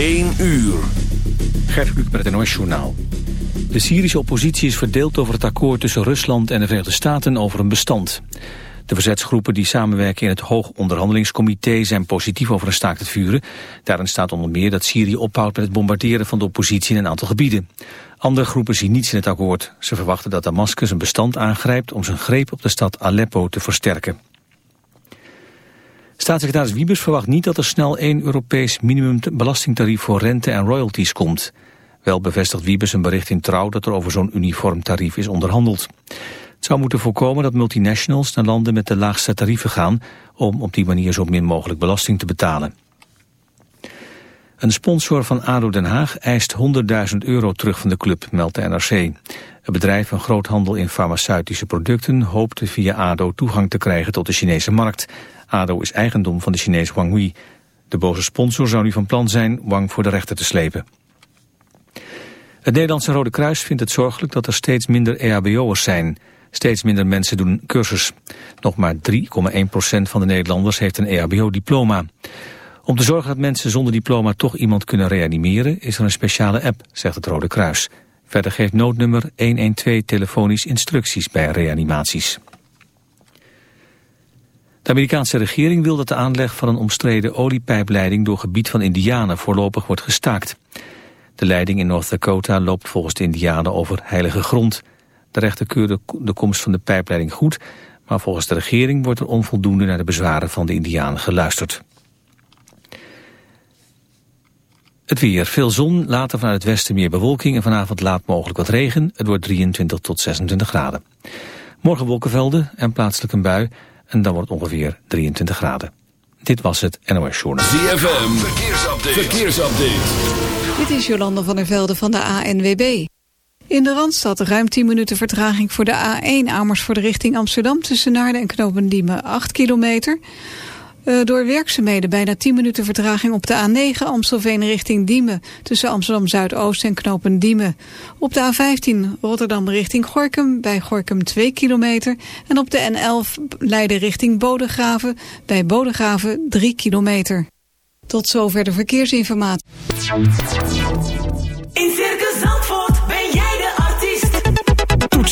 1 uur. Gert Kluk met het NOS Journaal. De Syrische oppositie is verdeeld over het akkoord tussen Rusland en de Verenigde Staten over een bestand. De verzetsgroepen die samenwerken in het Hoog Onderhandelingscomité zijn positief over een staakt het vuren. Daarin staat onder meer dat Syrië ophoudt met het bombarderen van de oppositie in een aantal gebieden. Andere groepen zien niets in het akkoord. Ze verwachten dat Damascus een bestand aangrijpt om zijn greep op de stad Aleppo te versterken. Staatssecretaris Wiebes verwacht niet dat er snel één Europees minimumbelastingtarief voor rente en royalties komt. Wel bevestigt Wiebes een bericht in Trouw dat er over zo'n uniform tarief is onderhandeld. Het zou moeten voorkomen dat multinationals naar landen met de laagste tarieven gaan... om op die manier zo min mogelijk belasting te betalen. Een sponsor van ADO Den Haag eist 100.000 euro terug van de club, meldt de NRC. Het bedrijf, een groothandel in farmaceutische producten, hoopte via ADO toegang te krijgen tot de Chinese markt. ADO is eigendom van de Chinees Wang De boze sponsor zou nu van plan zijn Wang voor de rechter te slepen. Het Nederlandse Rode Kruis vindt het zorgelijk dat er steeds minder EHBO'ers zijn. Steeds minder mensen doen cursus. Nog maar 3,1% van de Nederlanders heeft een EHBO-diploma. Om te zorgen dat mensen zonder diploma toch iemand kunnen reanimeren... is er een speciale app, zegt het Rode Kruis. Verder geeft noodnummer 112 telefonisch instructies bij reanimaties. De Amerikaanse regering wil dat de aanleg van een omstreden oliepijpleiding door gebied van Indianen voorlopig wordt gestaakt. De leiding in North Dakota loopt volgens de Indianen over heilige grond. De rechter keurde de komst van de pijpleiding goed, maar volgens de regering wordt er onvoldoende naar de bezwaren van de Indianen geluisterd. Het weer. Veel zon, later vanuit het westen meer bewolking en vanavond laat mogelijk wat regen. Het wordt 23 tot 26 graden. Morgen wolkenvelden en plaatselijk een bui en dan wordt het ongeveer 23 graden. Dit was het NOS Journal. ZFM, verkeersupdate. verkeersupdate. Dit is Jolanda van der Velde van de ANWB. In de Randstad ruim 10 minuten vertraging voor de A1 Amersfoort richting Amsterdam... tussen Naarden en Knopendiemen 8 kilometer... Uh, door werkzaamheden bijna 10 minuten vertraging op de A9 Amstelveen richting Diemen. Tussen Amsterdam Zuidoost en Knopen Diemen. Op de A15 Rotterdam richting Gorkum bij Gorkum 2 kilometer. En op de N11 Leiden richting Bodegraven bij Bodegraven 3 kilometer. Tot zover de verkeersinformatie. In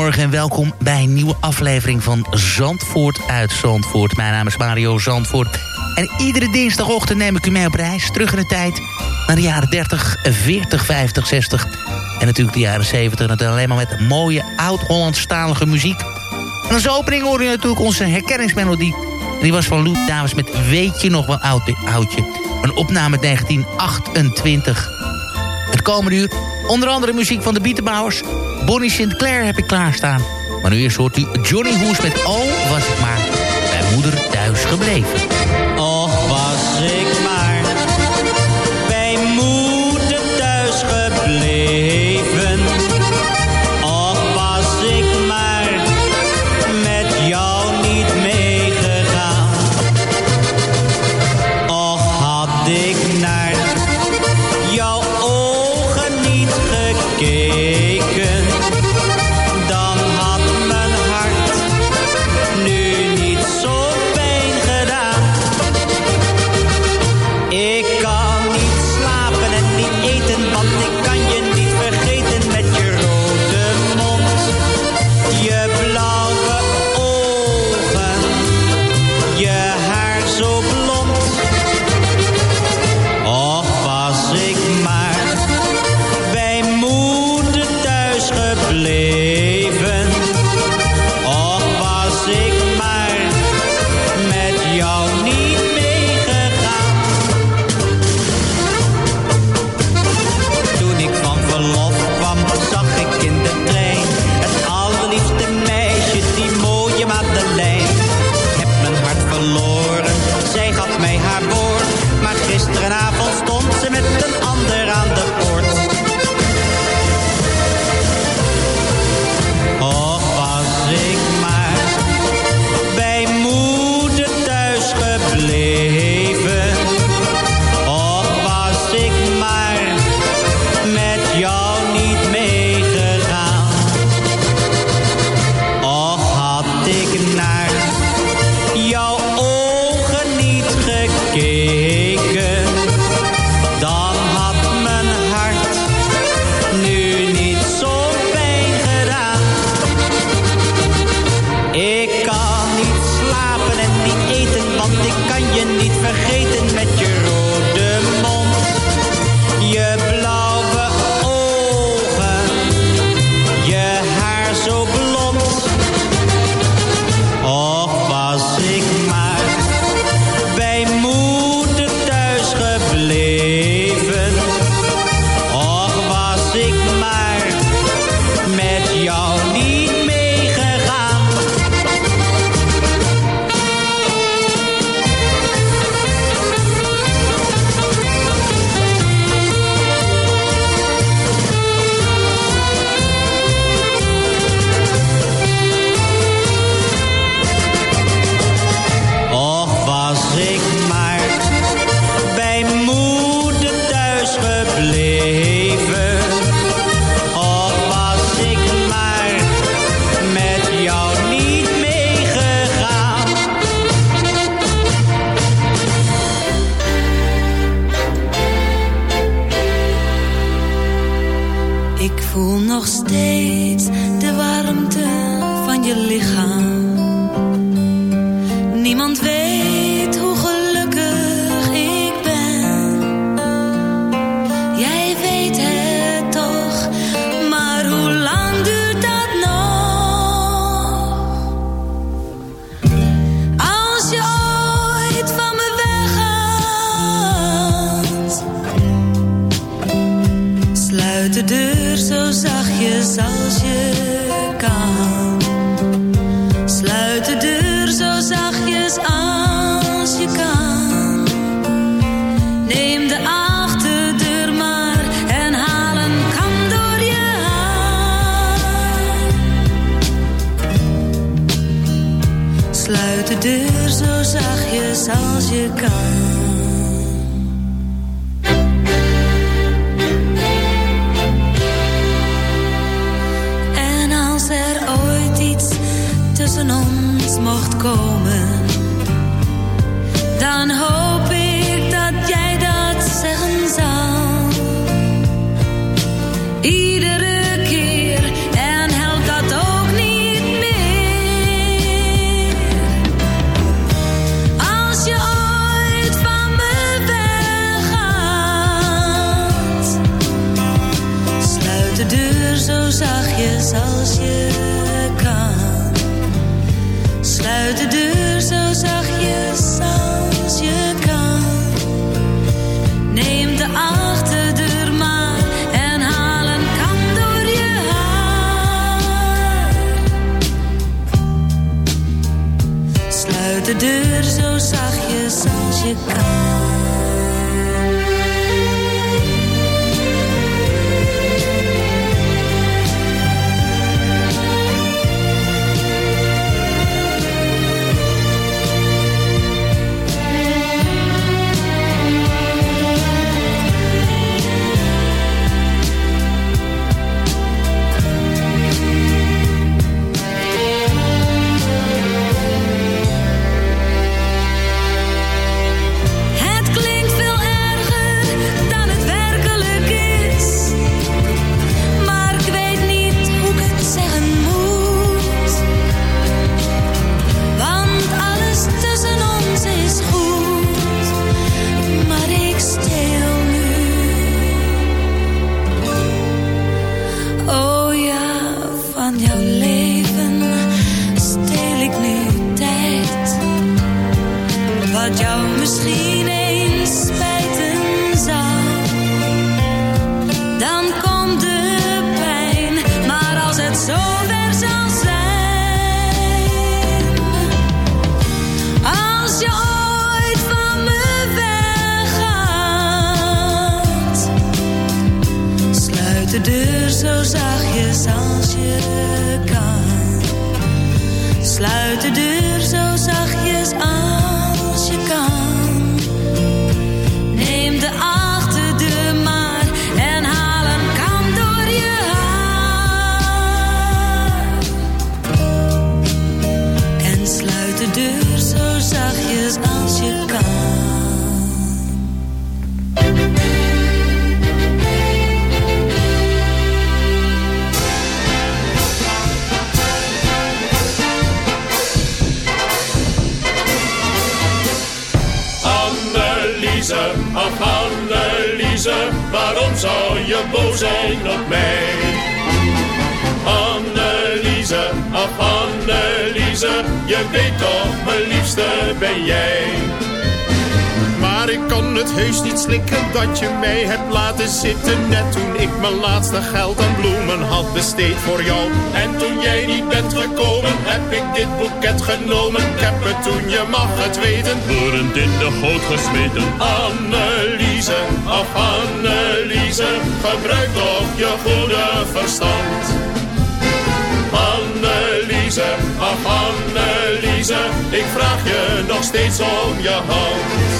Goedemorgen en welkom bij een nieuwe aflevering van Zandvoort uit Zandvoort. Mijn naam is Mario Zandvoort. En iedere dinsdagochtend neem ik u mee op reis terug in de tijd... naar de jaren 30, 40, 50, 60 en natuurlijk de jaren 70. En alleen maar met mooie oud-Hollandstalige muziek. En als opening hoorde je natuurlijk onze herkenningsmelodie. En die was van Lou Davis met Weet je nog wel oud, oudje? Een opname uit 1928. Het komende uur onder andere muziek van de Bietenbouwers. Bonnie Sinclair heb ik klaarstaan. Maar nu eerst hoort Johnny Hoes met Oh, was ik maar bij moeder thuis gebleven. Ons mocht komen, dan hoop als laatste geld aan bloemen had besteed voor jou. En toen jij niet bent gekomen heb ik dit boeket genomen. Ik heb het toen, je mag het weten, woedend in de goot gesmeten. Anneliese, ach Anneliese, gebruik toch je goede verstand. Anneliese, ach Anneliese, ik vraag je nog steeds om je hand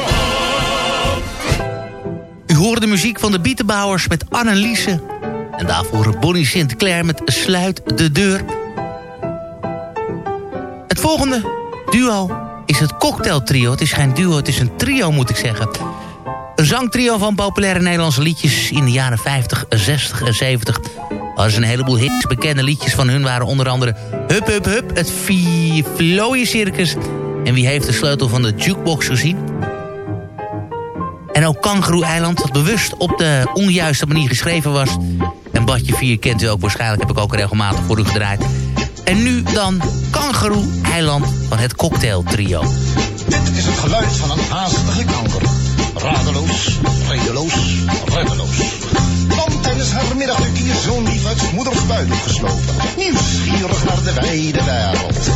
hoorde de muziek van de Bietenbouwers met Anneliese. En daarvoor Bonnie Sinclair met Sluit de Deur. Het volgende duo is het cocktailtrio. Het is geen duo, het is een trio moet ik zeggen. Een zangtrio van populaire Nederlandse liedjes in de jaren 50, 60 en 70. Er is een heleboel hits. Bekende liedjes van hun waren onder andere Hup Hup Hup, het Vlooien Circus. En wie heeft de sleutel van de jukebox gezien? En ook Kangaroo-eiland, dat bewust op de onjuiste manier geschreven was. En Badje 4 kent u ook waarschijnlijk, heb ik ook regelmatig voor u gedraaid. En nu dan Kangaroo-eiland van het Cocktail Trio. Dit is het geluid van een haastige kanker. Radeloos, redeloos, reddeloos. Want tijdens haar middagduk hier zo'n lief uit moeders buik geslopen. Nieuwsgierig naar de wijde wereld.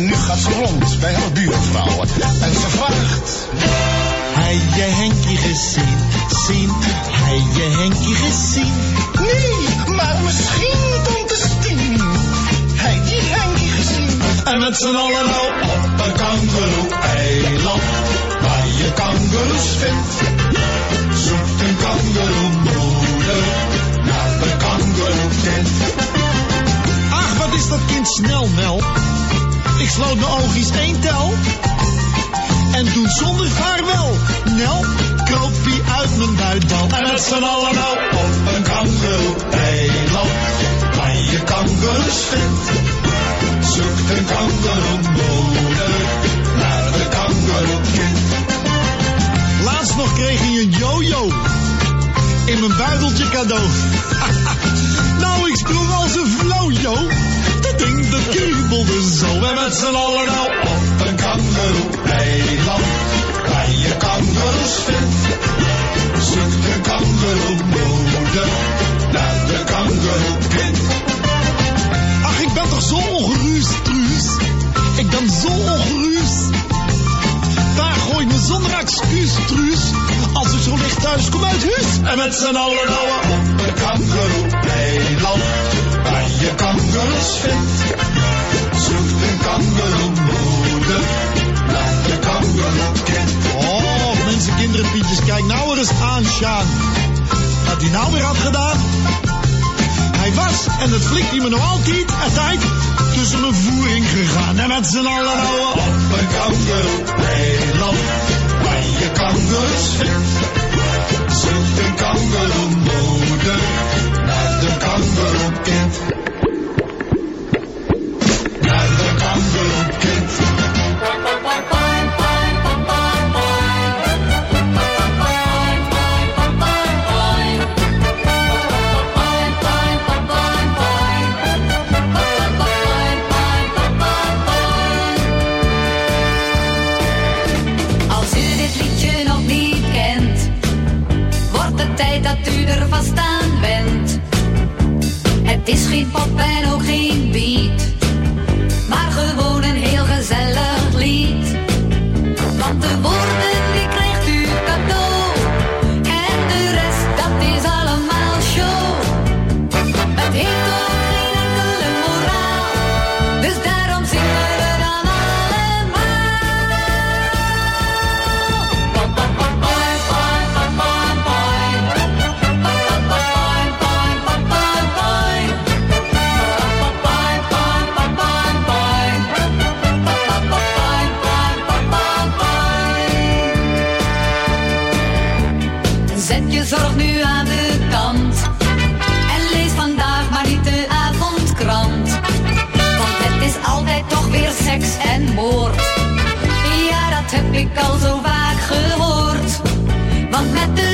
Nu gaat ze rond bij haar buurvrouwen. En ze vraagt... Hij je Henkie gezien, zien, hij je Henkie gezien. Nee, maar misschien tante Stien. Hij die Henkie gezien. En met z'n allen nou op een kangeroe-eiland, waar je kangeroes vindt. Zoekt een kangeroemoeder naar de kangeroekind. Ach, wat is dat kind snel, Nel. Ik sloot mijn oogjes één tel. En toen zonder vaarwel, Nel, kroop hij uit mijn buitbal. En met z'n allen nou op een kangeroe-eiland, waar je kangeroes vindt. Zoekt een kangeroemoeder naar de kangeroekind. Laatst nog kreeg hij een jojo. in mijn buideltje cadeau. nou, ik sprong als een vloojo. Dat kriebelde zo. En met z'n allen nou op een kangeroe-eiland. Waar je kangoeroes vindt. Zoekt de kangeroe-moeder naar de kangeroe-kind. Ach, ik ben toch zo ongerust, Truus. Ik ben zo ongerust. Daar gooi ik me zonder excuus, Truus. Als ik zo licht thuis kom uit huis. En met z'n allen nou op een kangeroe-eiland. Je kangeroes vindt. Zoekt een kangeroe-moeder naar de kangeroe-kind. Oh, mensen, kinderen, Pietjes, kijk nou er eens aan, Sjaan. Wat hij nou weer had gedaan. Hij was, en dat flikt hij me nog altijd, tijd tussen mijn voering gegaan. En met z'n allen nou op een kangeroe-eiland. Waar je kangeroes vindt. Zoekt een kangeroe-moeder naar de kangeroe-kind. lollipop. Zet je zorg nu aan de kant en lees vandaag maar niet de avondkrant. Want het is altijd toch weer seks en moord. Ja, dat heb ik al zo vaak gehoord. Want met de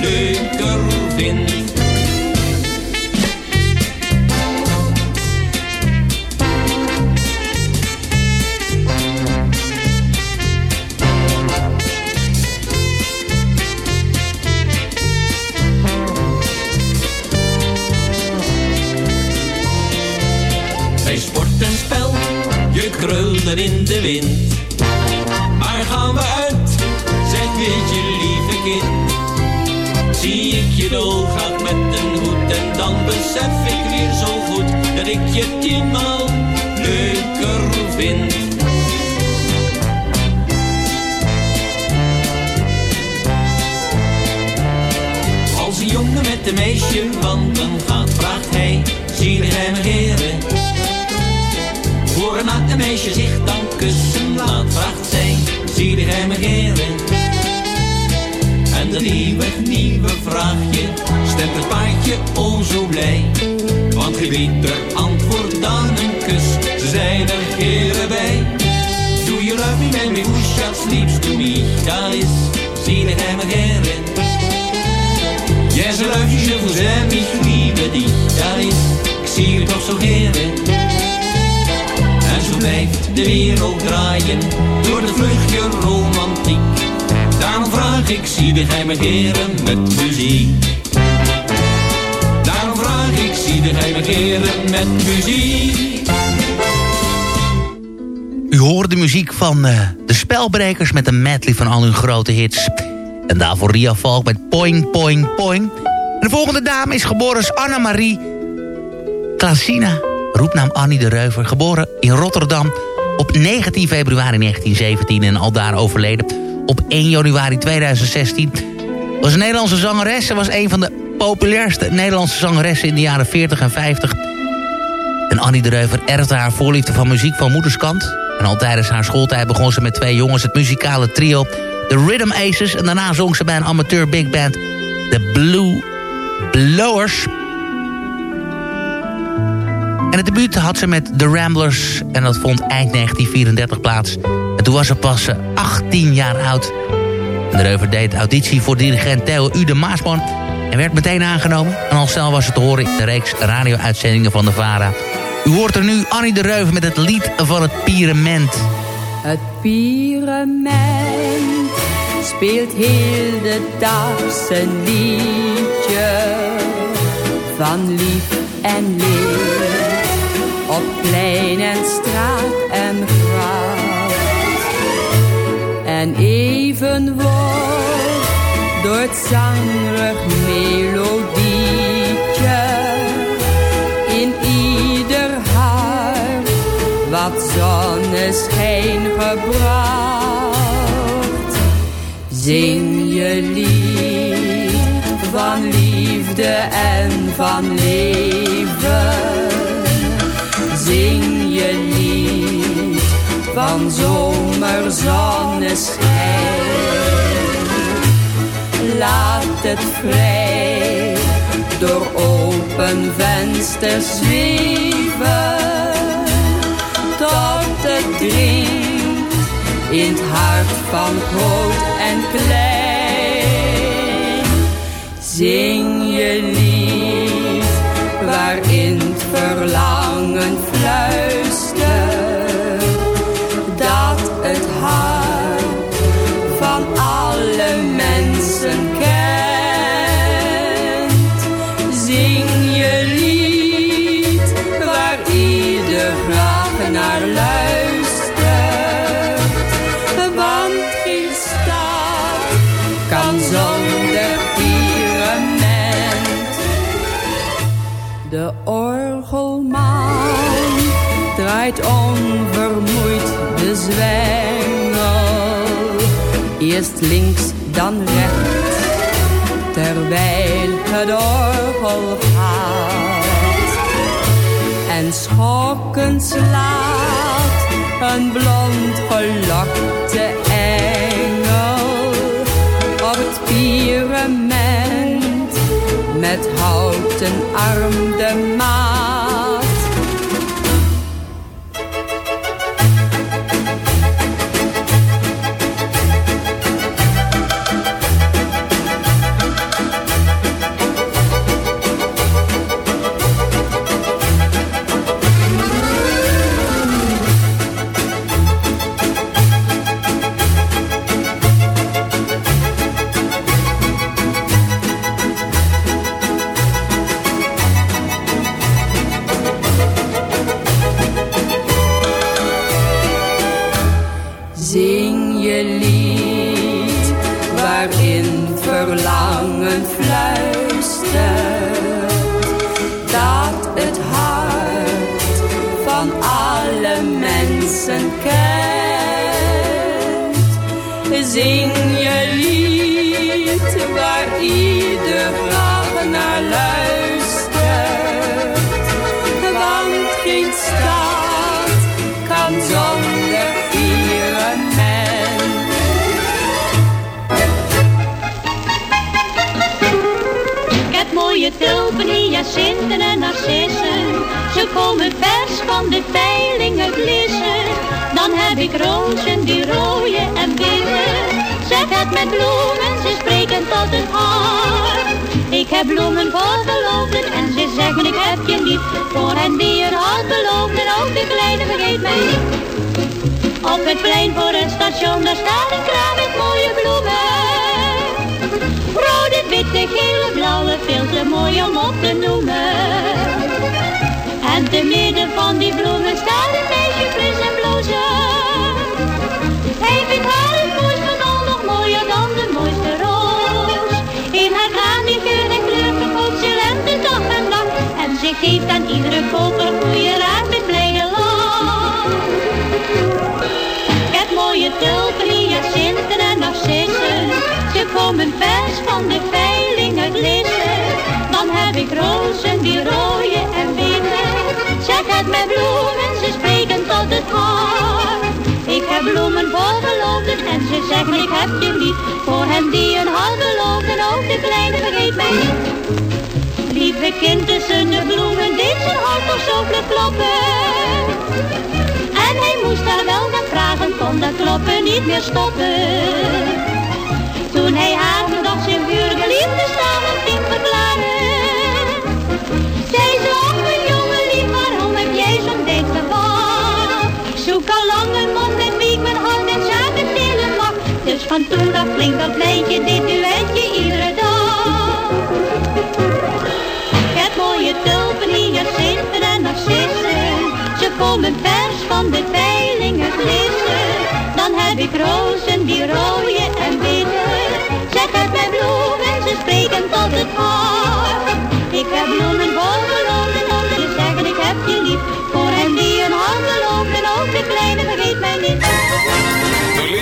leuker vind. Bij sport en spel, je krulde in de wind. Je leuker vind. Als een jongen met een meisje wandelen gaat, vraagt hij, zie hij me heren? Voor een een meisje zich dan kussen laat, vraagt zij, zie hij me heren? En dat nieuwe, nieuwe vraagje stemt het paardje o zo blij. Want geen antwoord dan een kus, ze zijn er heren bij. Do you love me, baby, who shall sleeps to me? Dat is, me heren? Yes, I love you, je vous aime, ich liebe dich. Dat is, ik zie je toch zo heren. En zo blijft de wereld draaien door de vluchtje romantiek. Daarom vraag ik, zie de geheime heren met muziek. Met muziek. U hoort de muziek van eh, de Spelbrekers met een medley van al hun grote hits. En daarvoor Ria Valk met Poing Poing Poing. De volgende dame is geboren als Annemarie Klasina, roepnaam Annie de Reuver. Geboren in Rotterdam op 19 februari 1917 en al daar overleden op 1 januari 2016. Was een Nederlandse zangeres. Ze was een van de populairste Nederlandse zangeressen in de jaren 40 en 50. En Annie de Reuver erfde haar voorliefde van muziek van moederskant. En al tijdens haar schooltijd begon ze met twee jongens het muzikale trio The Rhythm Aces. En daarna zong ze bij een amateur big band The Blue Blowers. En het debuut had ze met The Ramblers. En dat vond eind 1934 plaats. En toen was ze pas eh, 18 jaar oud. En de Reuver deed auditie voor dirigent Theo Ude Maasman. En werd meteen aangenomen. En al snel was het te horen in de reeks radio-uitzendingen van de VARA. U hoort er nu Annie de Reuver met het lied van het Pyramid. Het pyramid speelt heel de dag zijn liedje van lief en leed. Op plein en straat en gracht. En even wordt door het zangrig melodietje in ieder hart wat zonneschijn gebracht. Zing je lied van liefde en van leven. Zing je lied van zomerzonneschijn. Laat het vrij door open vensters zweven. Tot het dringt in het hart van groot en klein. Zing je Eerst links, dan rechts, terwijl het orgel gaat. En schokkend slaat een blond gelokte engel op het pyramid met houten arm de maat. Zing je lied waar ieder graag naar luistert, want geen staat kan zonder pyramid. Ik heb mooie tulpen, hyacinten en narcissen. Ze komen vers van de veilingen blissen. Dan heb ik rozen die rooien en witte. Zeg het met bloemen, ze spreken tot het hart. Ik heb bloemen voor verloofden en ze zeggen ik heb je lief. Voor hen die een hart beloofden, ook de kleine vergeet mij niet. Op het plein voor het station, daar staat een kraam met mooie bloemen. Rode, witte, gele, blauwe, veel te mooi om op te noemen. En te midden van die bloemen staat een meisje fris en blozen. Geeft aan iedere koper goede raad met blije lach. Ik heb mooie tulpen, hyacinten en narcissen. Ze komen vers van de veiling uit Lissen. Dan heb ik rozen die rooien en witte. Zeg het met bloemen, ze spreken tot het hart. Ik heb bloemen voor verloofden en ze zeggen ik heb je lief. Voor hen die een hart beloofden, ook de kleine vergeet mij niet. Lieve kind tussen de bloemen, deed zijn hart toch zo vlug kloppen. En hij moest haar wel gaan vragen, kon dat kloppen niet meer stoppen. Toen hij haar verdacht zijn vurige liefde samen ging verklaren. Zij ach mijn jongen lief, waarom heb jij zo'n geval? Ik zoek al lang een man met wie ik mijn hart en zaken delen mag. Dus van toen af klinkt dat meidje dit duetje iedere tulpen, hyacinten en narcissen. Ze komen vers van de veilingen glissen. Dan heb ik rozen die rooien en witte. Zeg het met bloemen, ze spreken tot het hart. Ik heb bloemen voor verloofden, om te zeggen ik heb je lief. Voor hen die een hand beloofden, ook de kleine vergeet mij niet.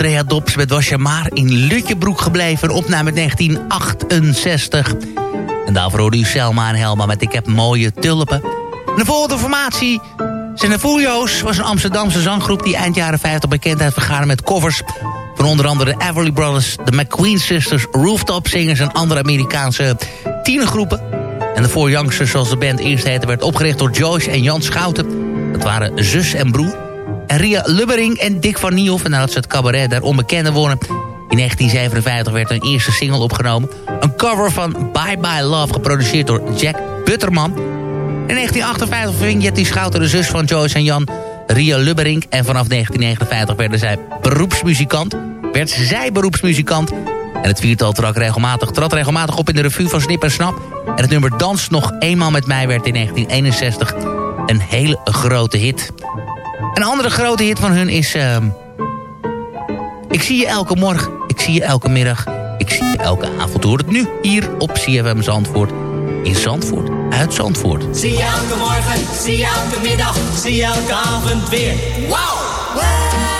Trea Dops met Was je maar in Lutjebroek gebleven. Opname 1968. En daarvoor hoorde u Selma en Helma met Ik heb mooie tulpen. En de volgende formatie Folio's. was een Amsterdamse zanggroep die eind jaren 50 bekendheid vergaarde met covers... van onder andere de Everly Brothers, de McQueen Sisters... Rooftop Singers en andere Amerikaanse tienergroepen. En de Four Youngsters, zoals de band eerst heette... werd opgericht door Joyce en Jan Schouten. Dat waren zus en broer. Ria Lubbering en Dick van Niehoff. En nadat ze het cabaret daar onbekende wonen... In 1957 werd een eerste single opgenomen. Een cover van Bye Bye Love, geproduceerd door Jack Butterman. In 1958 ving Jetty Schouten de zus van Joyce en Jan, Ria Lubbering. En vanaf 1959 werden zij beroepsmuzikant. Werd zij beroepsmuzikant. En het viertal trad regelmatig, trad regelmatig op in de revue van Snip en Snap. En het nummer Dans nog eenmaal met mij werd in 1961 een hele grote hit. Een andere grote hit van hun is... ehm, ik zie je elke morgen, ik zie je elke middag, ik zie je elke avond. Hoor het nu hier op CFM Zandvoort. In Zandvoort, uit Zandvoort. Zie je elke morgen, zie je elke middag, zie je elke avond weer. Wauw!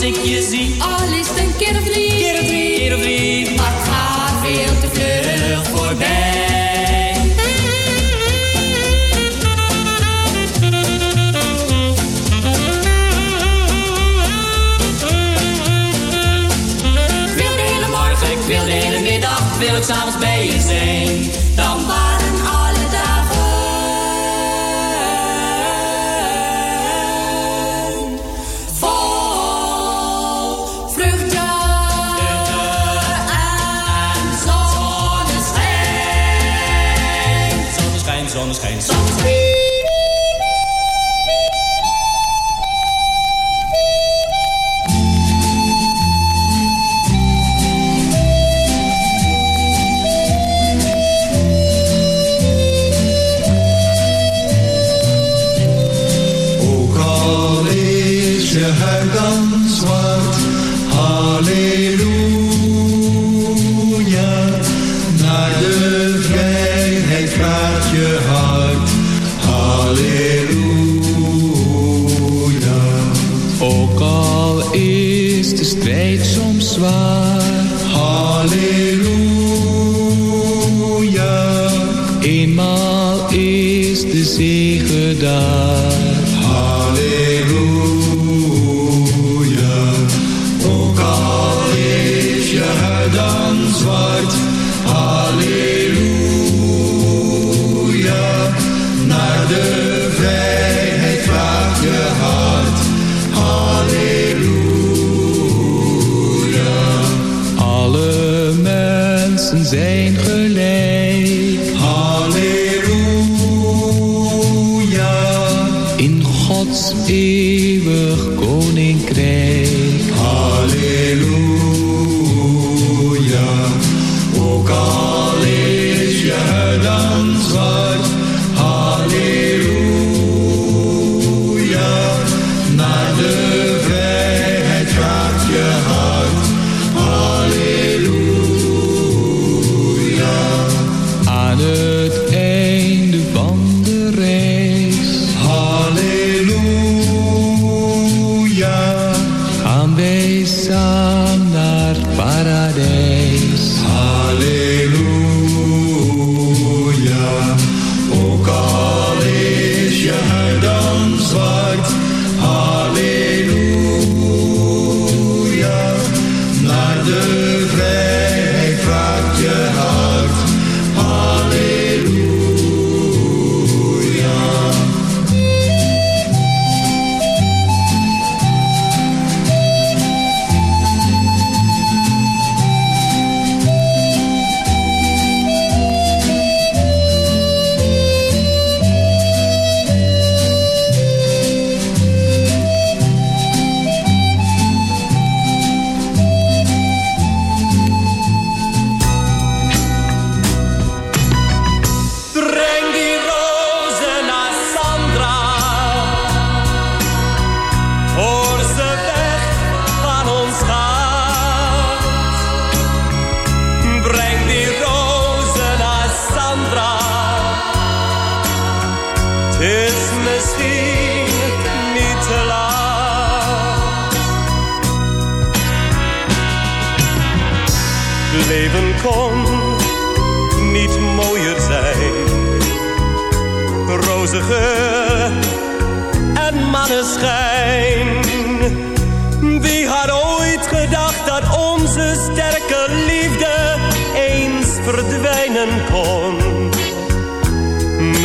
Als ik je zie. Al is het een keer of drie. Keer of drie. Keer of drie. Maar het gaat veel te vlug voorbij. Ik wil de hele morgen, ik wil de hele middag, wil ik s'avonds bij je zijn. Dan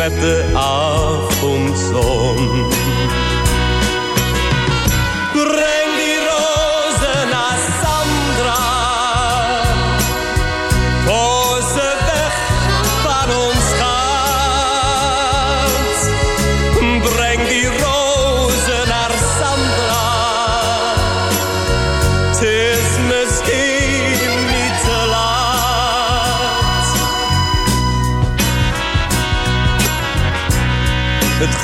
met de avondzon.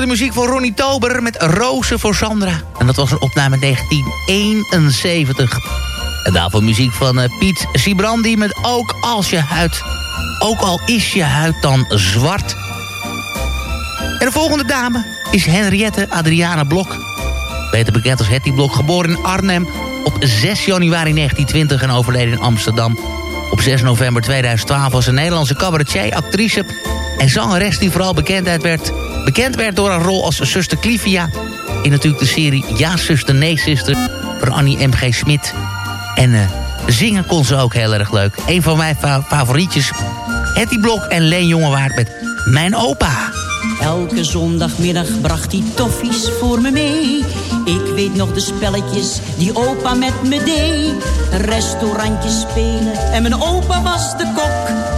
de muziek van Ronnie Tober met Rozen voor Sandra. En dat was een opname 1971. En daarvoor muziek van eh, Piet Sibrandi met Ook als je huid. Ook al is je huid dan zwart. En de volgende dame is Henriette Adriana Blok. Beter bekend als Hetty Blok, geboren in Arnhem op 6 januari 1920 en overleden in Amsterdam. Op 6 november 2012 was een Nederlandse cabaretier, actrice en zangeres die vooral bekendheid werd, bekend werd door haar rol als zuster Clivia... in natuurlijk de serie Ja, zuster, nee, zuster van Annie M.G. Smit. En eh, zingen kon ze ook heel erg leuk. Een van mijn favorietjes, Hetty Blok en Leen Jongewaard met Mijn Opa. Elke zondagmiddag bracht hij toffies voor me mee. Ik weet nog de spelletjes die opa met me deed. Restaurantjes spelen en mijn opa was de kok.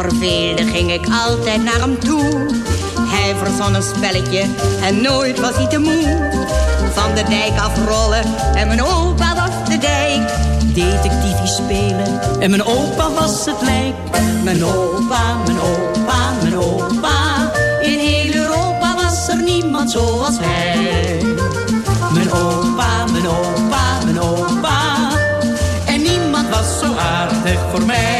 Verveelde ging ik altijd naar hem toe. Hij verzon een spelletje en nooit was hij te moe. Van de dijk afrollen en mijn opa was de dijk. Detectiefie spelen en mijn opa was het lijk. Mijn opa, mijn opa, mijn opa. In heel Europa was er niemand zoals hij. Mijn opa, mijn opa, mijn opa. En niemand was zo aardig voor mij.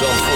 Zandvoort.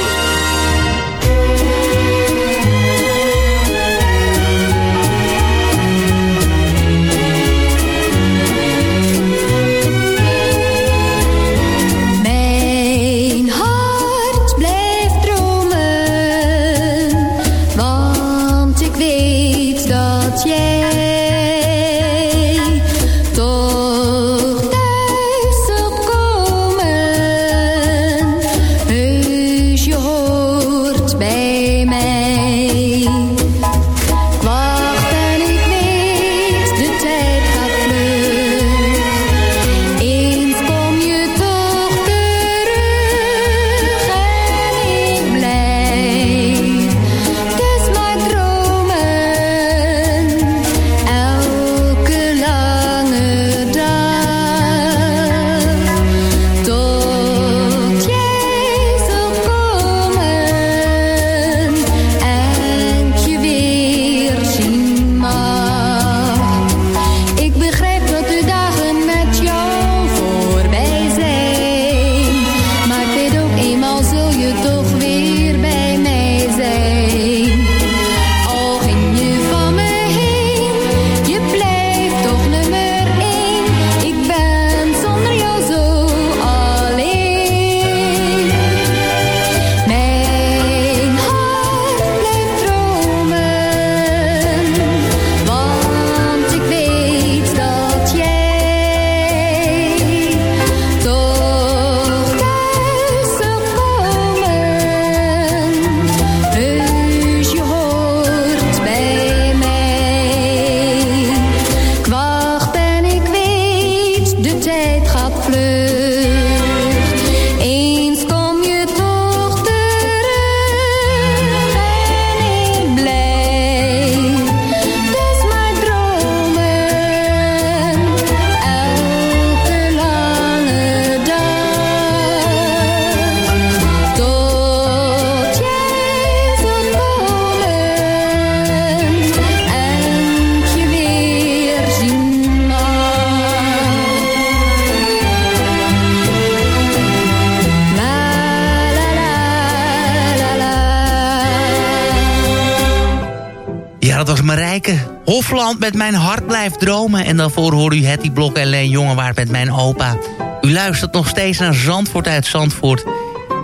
Hofland met mijn hart blijft dromen. En daarvoor hoor u Hetty Blok en Leen Jongewaard met mijn opa. U luistert nog steeds naar Zandvoort uit Zandvoort.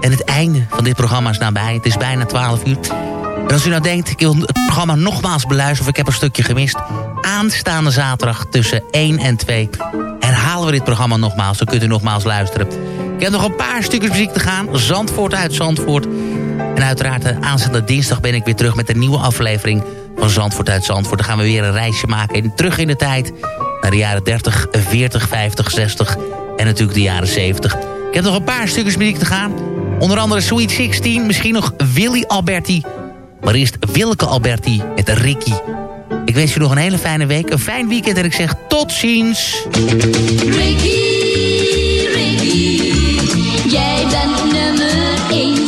En het einde van dit programma is nabij. Het is bijna 12 uur. En als u nou denkt, ik wil het programma nogmaals beluisteren... of ik heb een stukje gemist... aanstaande zaterdag tussen 1 en 2 herhalen we dit programma nogmaals. Dan kunt u nogmaals luisteren. Ik heb nog een paar stukjes muziek te gaan. Zandvoort uit Zandvoort. En uiteraard aanstaande dinsdag ben ik weer terug met een nieuwe aflevering van Zandvoort uit Zandvoort. Dan gaan we weer een reisje maken terug in de tijd. Naar de jaren 30, 40, 50, 60 en natuurlijk de jaren 70. Ik heb nog een paar stukjes muziek te gaan. Onder andere Sweet 16, misschien nog Willy Alberti. Maar eerst Wilke Alberti met Ricky. Ik wens je nog een hele fijne week, een fijn weekend en ik zeg tot ziens. Ricky, Ricky, jij bent nummer 1.